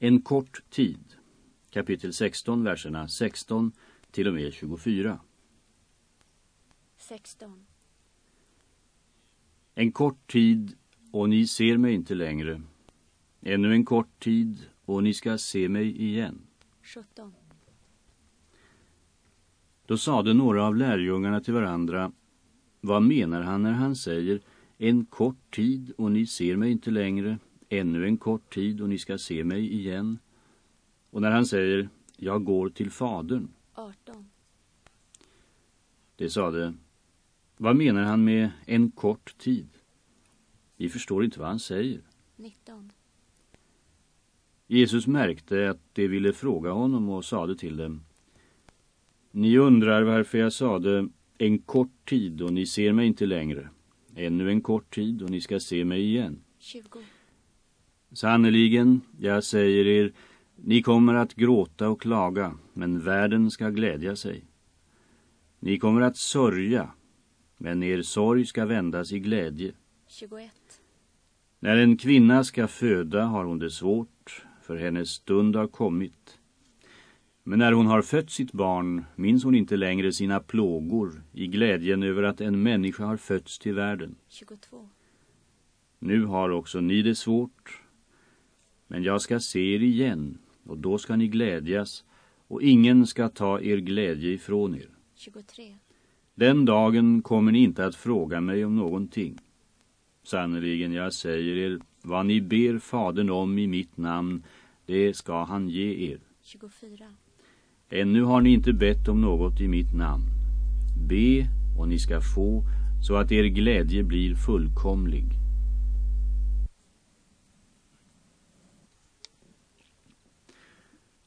En kort tid. Kapitel 16, verserna 16 till och med 24. 16. En kort tid och ni ser mig inte längre. Ännu en kort tid och ni ska se mig igen. 17. Då sade några av lärjungarna till varandra, vad menar han när han säger en kort tid och ni ser mig inte längre, ännu en kort tid och ni ska se mig igen? Och när han säger, jag går till fadern. 18. Det sade, vad menar han med en kort tid? Vi förstår inte vad han säger. 19. Jesus märkte att de ville fråga honom och sade till dem, Ni undrar varför jag sade en kort tid och ni ser mig inte längre. Ännu en kort tid och ni ska se mig igen. 20. Sannerligen, jag säger er, ni kommer att gråta och klaga, men världen ska glädja sig. Ni kommer att sörja, men er sorg ska vändas i glädje. 21. När en kvinna ska föda har hon det svårt, för hennes stund har kommit. Men när hon har fött sitt barn minns hon inte längre sina plågor i glädjen över att en människa har fötts till världen. 22. Nu har också ni det svårt, men jag ska se er igen och då ska ni glädjas och ingen ska ta er glädje ifrån er. 23. Den dagen kommer ni inte att fråga mig om någonting. Sannerligen, jag säger er, vad ni ber fadern om i mitt namn, det ska han ge er. 24. Ännu har ni inte bett om något i mitt namn. Be och ni ska få, så att er glädje blir fullkomlig.